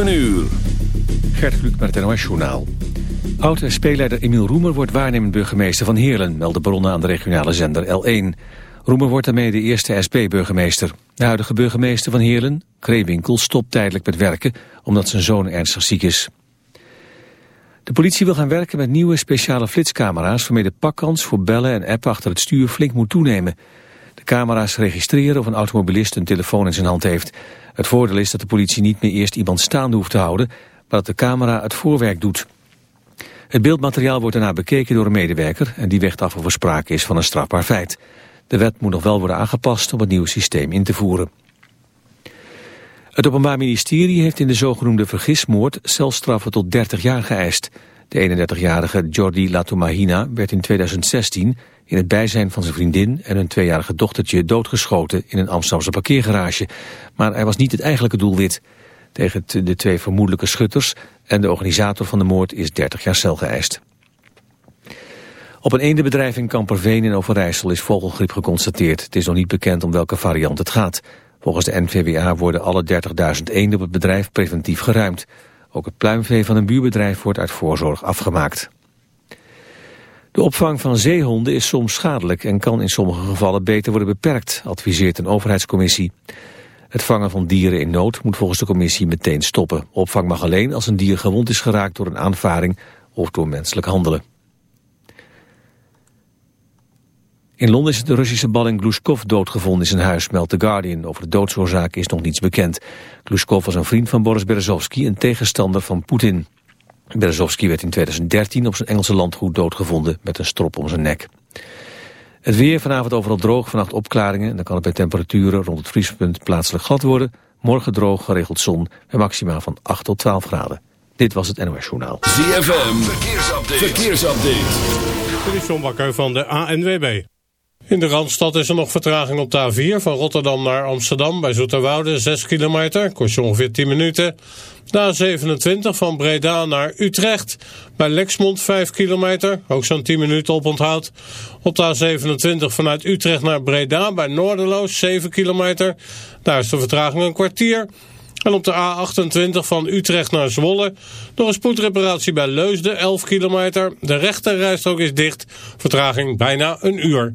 Een uur. Gert Kluk met het NOS Journaal. Oud-SP-leider Emiel Roemer wordt waarnemend burgemeester van Heerlen... melden bronnen aan de regionale zender L1. Roemer wordt daarmee de eerste SP-burgemeester. De huidige burgemeester van Heerlen, Kreewinkel, stopt tijdelijk met werken... omdat zijn zoon ernstig ziek is. De politie wil gaan werken met nieuwe speciale flitscamera's... waarmee de pakkans voor bellen en appen achter het stuur flink moet toenemen. De camera's registreren of een automobilist een telefoon in zijn hand heeft... Het voordeel is dat de politie niet meer eerst iemand staande hoeft te houden, maar dat de camera het voorwerk doet. Het beeldmateriaal wordt daarna bekeken door een medewerker en die weegt af of er sprake is van een strafbaar feit. De wet moet nog wel worden aangepast om het nieuwe systeem in te voeren. Het Openbaar Ministerie heeft in de zogenoemde vergismoord celstraffen tot 30 jaar geëist. De 31-jarige Jordi Latomahina werd in 2016 in het bijzijn van zijn vriendin en hun tweejarige dochtertje doodgeschoten in een Amsterdamse parkeergarage. Maar hij was niet het eigenlijke doelwit. Tegen de twee vermoedelijke schutters en de organisator van de moord is 30 jaar cel geëist. Op een eendenbedrijf in Kamperveen in Overijssel is vogelgriep geconstateerd. Het is nog niet bekend om welke variant het gaat. Volgens de NVWA worden alle 30.000 eenden op het bedrijf preventief geruimd. Ook het pluimvee van een buurbedrijf wordt uit voorzorg afgemaakt. De opvang van zeehonden is soms schadelijk en kan in sommige gevallen beter worden beperkt, adviseert een overheidscommissie. Het vangen van dieren in nood moet volgens de commissie meteen stoppen. Opvang mag alleen als een dier gewond is geraakt door een aanvaring of door menselijk handelen. In Londen is de Russische balling Glushkov doodgevonden in zijn huis, meldt The Guardian. Over de doodsoorzaak is nog niets bekend. Glushkov was een vriend van Boris Berezovsky, een tegenstander van Poetin. Berezovsky werd in 2013 op zijn Engelse landgoed doodgevonden met een strop om zijn nek. Het weer vanavond overal droog, vannacht opklaringen. En dan kan het bij temperaturen rond het vriespunt plaatselijk glad worden. Morgen droog, geregeld zon en maximaal van 8 tot 12 graden. Dit was het NOS Journaal. ZFM, verkeersupdate. verkeersupdate. Dit is John Bakker van de ANWB. In de Randstad is er nog vertraging op de A4 van Rotterdam naar Amsterdam bij Zoeterwoude 6 kilometer, kost je ongeveer 10 minuten. De A27 van Breda naar Utrecht bij Lexmond 5 kilometer, ook zo'n 10 minuten op onthoud. Op de A27 vanuit Utrecht naar Breda bij Noorderloos 7 kilometer, daar is de vertraging een kwartier. En op de A28 van Utrecht naar Zwolle nog een spoedreparatie bij Leusden 11 kilometer. De rechte rijstrook is dicht, vertraging bijna een uur.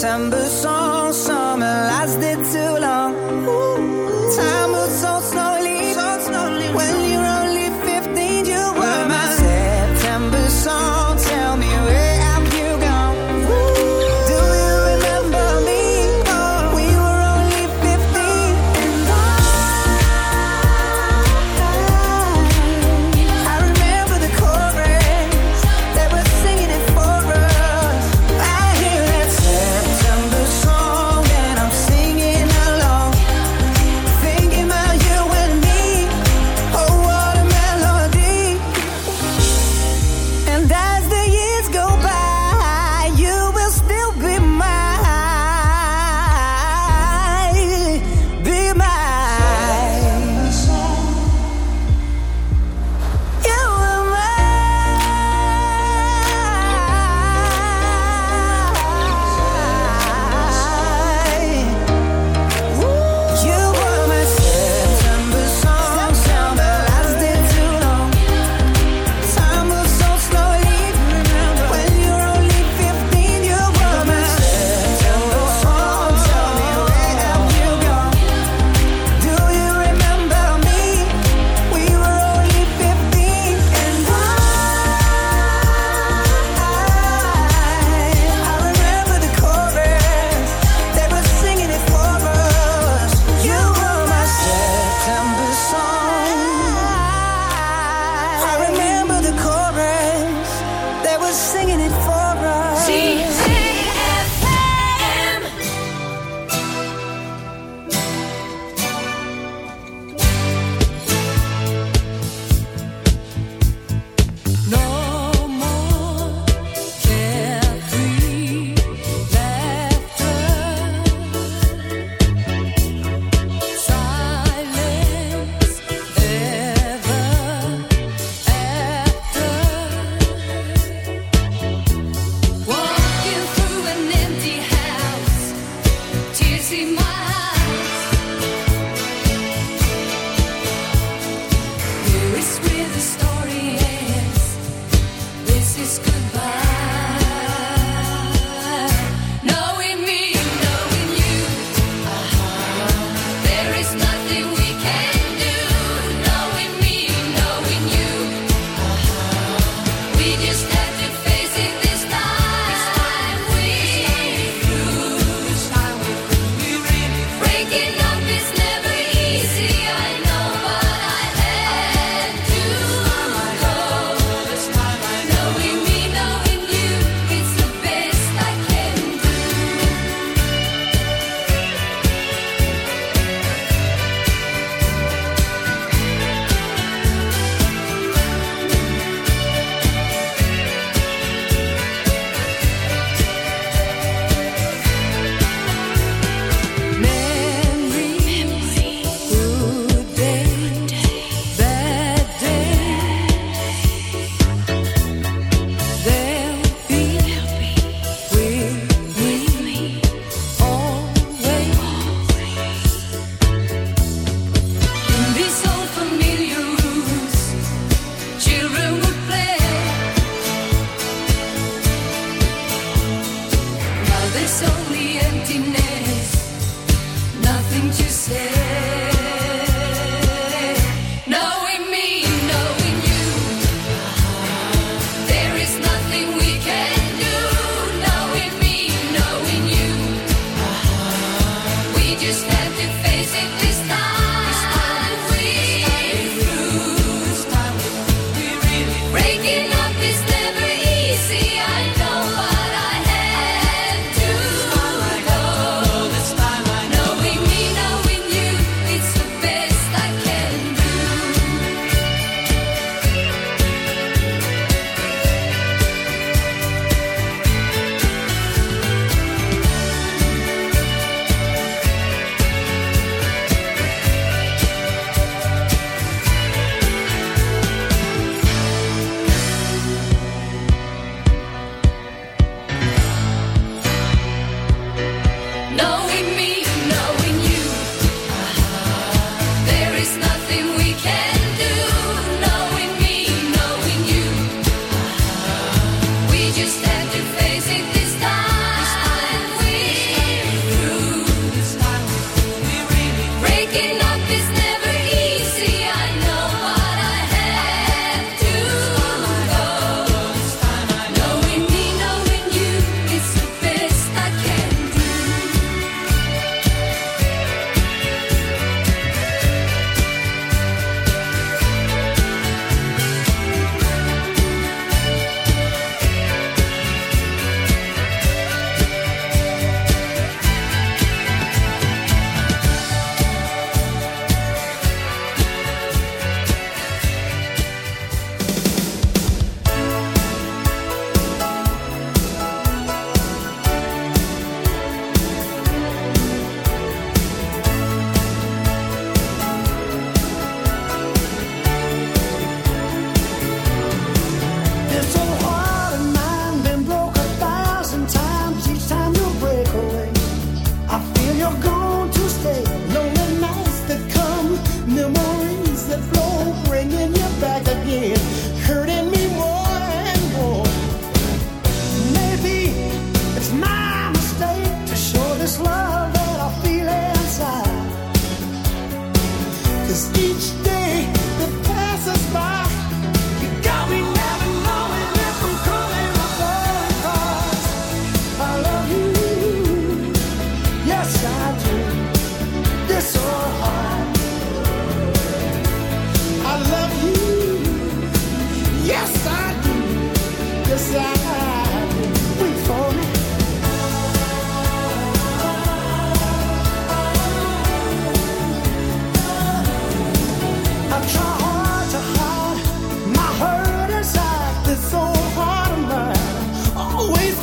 September song.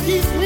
Please.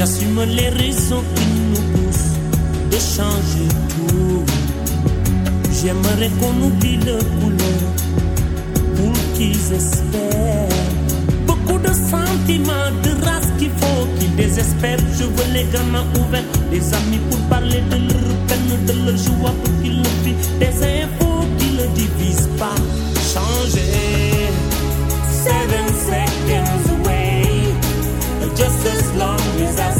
J'assume les raisons qui nous poussent de changer tout. J'aimerais qu'on oublie le couleur pour qu'ils espèrent. Beaucoup de sentiments, de race qu'il faut qu'ils désespèrent. Je veux les gamins ouverts, des amis pour parler de leur peine, de leur joie pour qu'ils le vivent. Des infos qui ne divisent pas. Changer. Seven seconds away, just as long. Jesus.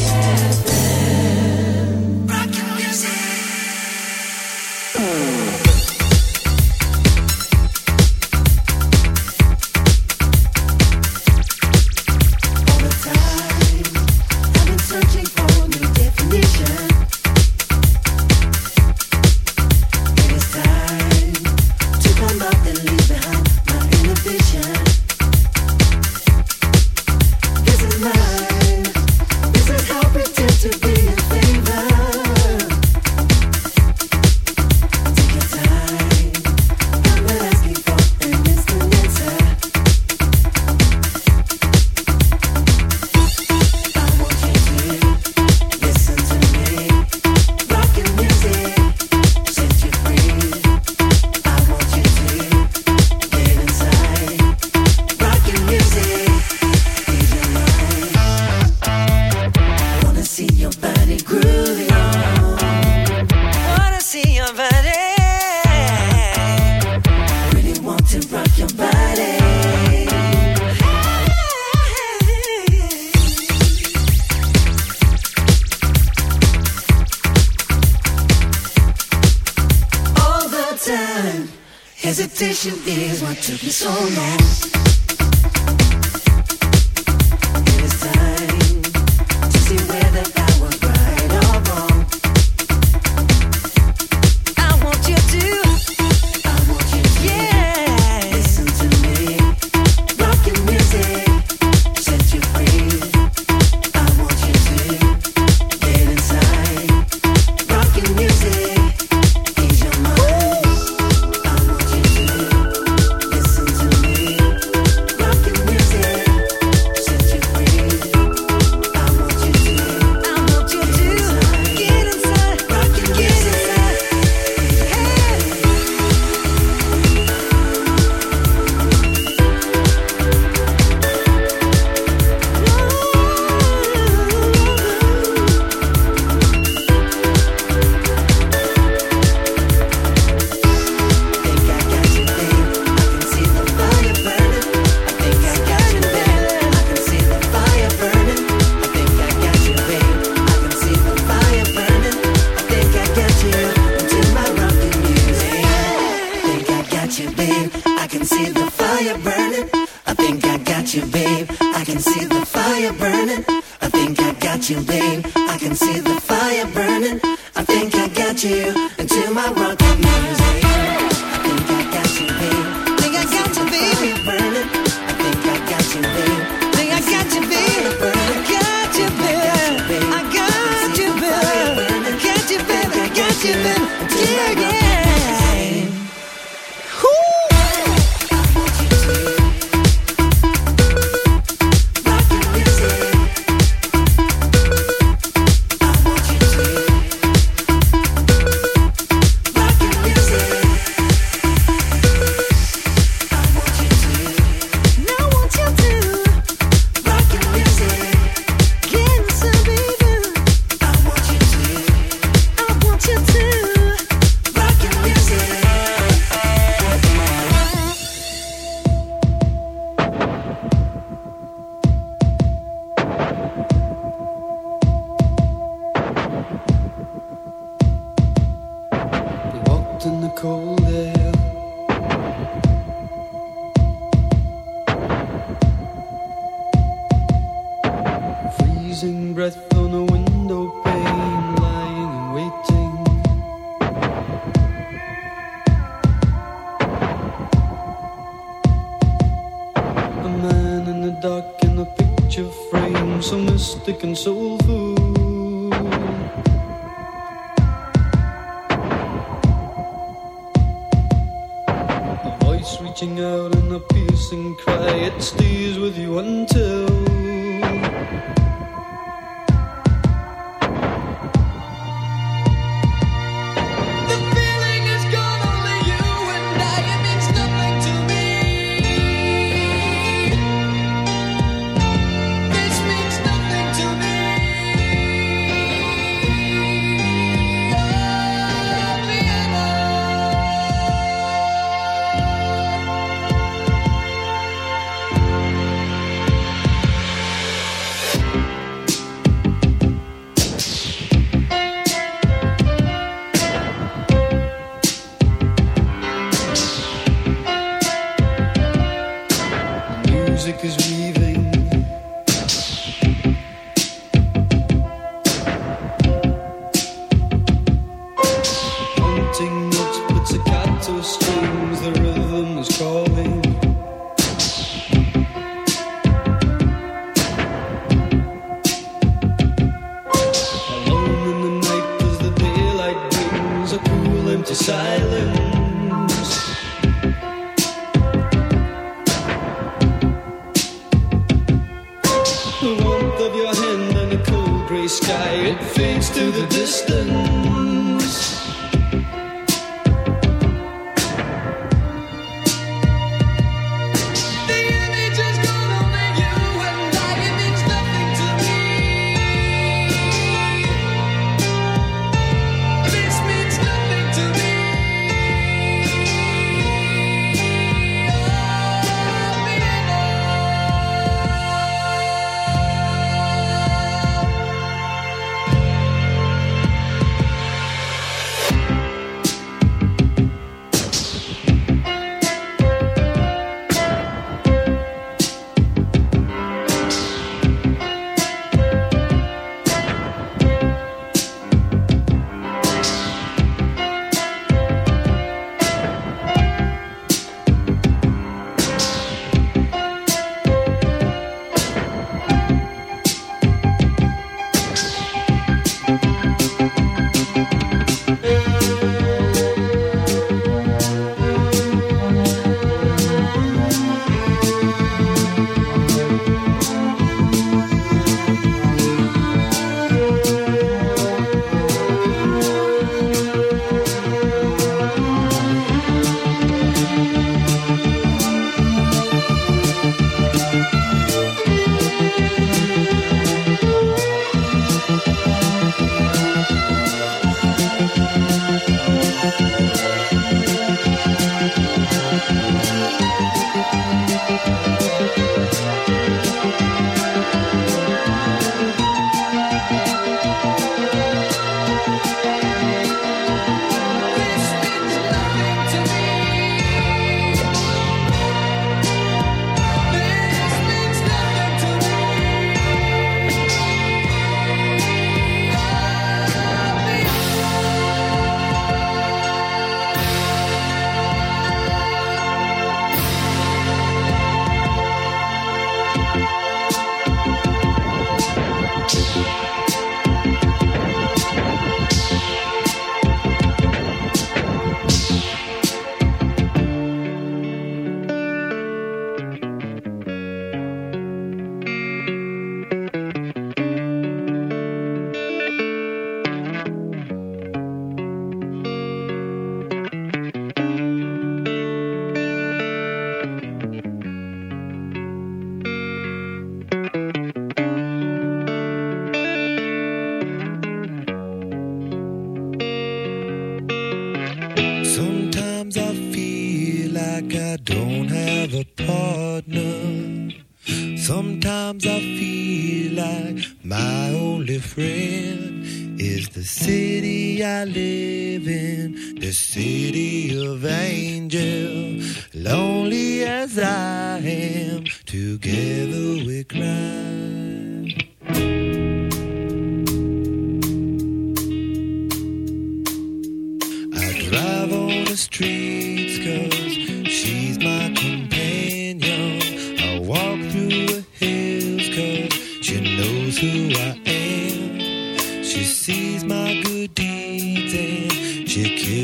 silent.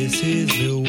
this is the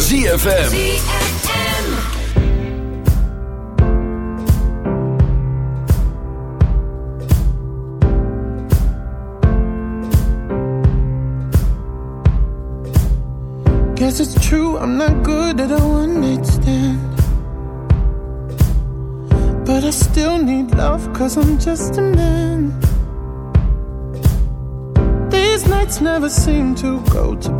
ZFM. Guess it's true, I'm not good at a one-night stand But I still need love, cause I'm just a man These nights never seem to go to